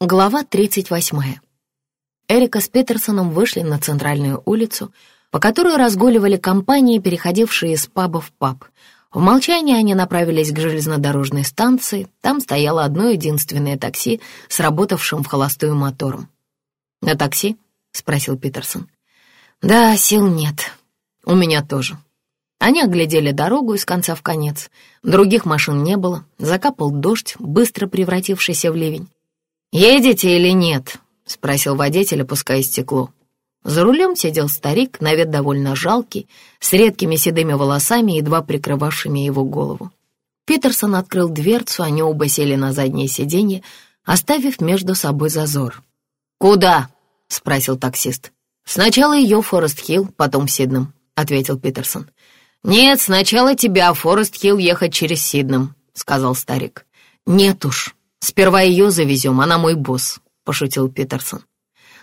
Глава 38. Эрика с Петерсоном вышли на центральную улицу, по которой разгуливали компании, переходившие из паба в паб. В молчании они направились к железнодорожной станции, там стояло одно единственное такси с работавшим в холостую мотором. «На такси?» — спросил Питерсон. «Да, сил нет. У меня тоже». Они оглядели дорогу из конца в конец. Других машин не было, закапал дождь, быстро превратившийся в ливень. «Едете или нет?» — спросил водитель, опуская стекло. За рулем сидел старик, на вид довольно жалкий, с редкими седыми волосами, едва прикрывавшими его голову. Питерсон открыл дверцу, они оба сели на заднее сиденье, оставив между собой зазор. «Куда?» — спросил таксист. «Сначала ее Форест-Хилл, потом в Сиднем», — ответил Питерсон. «Нет, сначала тебя Форест-Хилл ехать через Сиднем», — сказал старик. «Нет уж», «Сперва ее завезем, она мой босс», — пошутил Питерсон.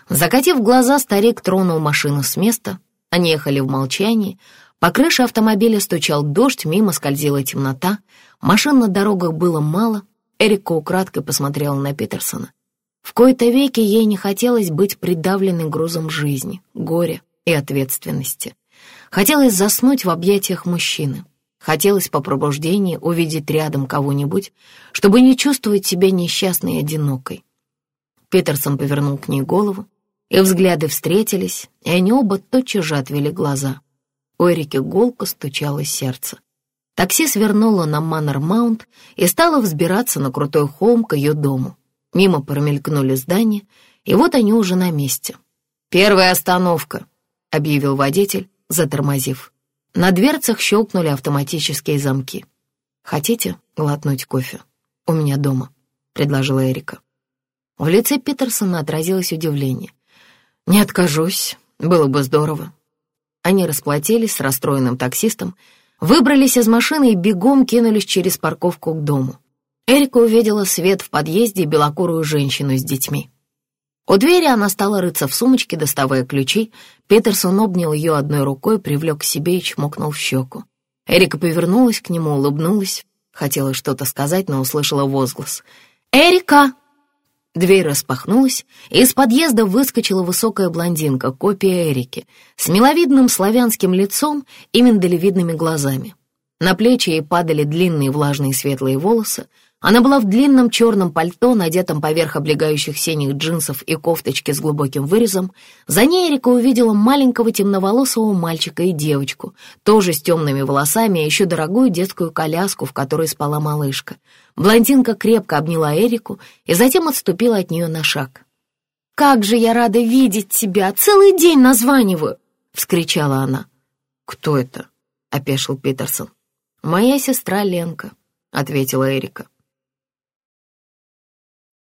Закатив глаза, старик тронул машину с места. Они ехали в молчании. По крыше автомобиля стучал дождь, мимо скользила темнота. Машин на дорогах было мало. Эрика украдкой посмотрела на Питерсона. В кои-то веки ей не хотелось быть придавленной грузом жизни, горя и ответственности. Хотелось заснуть в объятиях мужчины. Хотелось по пробуждении увидеть рядом кого-нибудь, чтобы не чувствовать себя несчастной и одинокой. Питерсон повернул к ней голову, и взгляды встретились, и они оба тотчас же отвели глаза. У Эрики голко стучало сердце. Такси свернуло на Маннер-Маунт и стало взбираться на крутой холм к ее дому. Мимо промелькнули здания, и вот они уже на месте. «Первая остановка», — объявил водитель, затормозив. На дверцах щелкнули автоматические замки. «Хотите глотнуть кофе? У меня дома», — предложила Эрика. В лице Питерсона отразилось удивление. «Не откажусь, было бы здорово». Они расплатились с расстроенным таксистом, выбрались из машины и бегом кинулись через парковку к дому. Эрика увидела свет в подъезде и белокурую женщину с детьми. У двери она стала рыться в сумочке, доставая ключи. Питерсон обнял ее одной рукой, привлек к себе и чмокнул в щеку. Эрика повернулась к нему, улыбнулась. Хотела что-то сказать, но услышала возглас. «Эрика!» Дверь распахнулась, и из подъезда выскочила высокая блондинка, копия Эрики, с миловидным славянским лицом и миндалевидными глазами. На плечи ей падали длинные влажные светлые волосы, она была в длинном черном пальто, надетом поверх облегающих синих джинсов и кофточки с глубоким вырезом. За ней Эрика увидела маленького темноволосого мальчика и девочку, тоже с темными волосами, а еще дорогую детскую коляску, в которой спала малышка. Блондинка крепко обняла Эрику и затем отступила от нее на шаг. «Как же я рада видеть тебя! Целый день названиваю!» — вскричала она. «Кто это?» — опешил Питерсон. «Моя сестра Ленка», — ответила Эрика.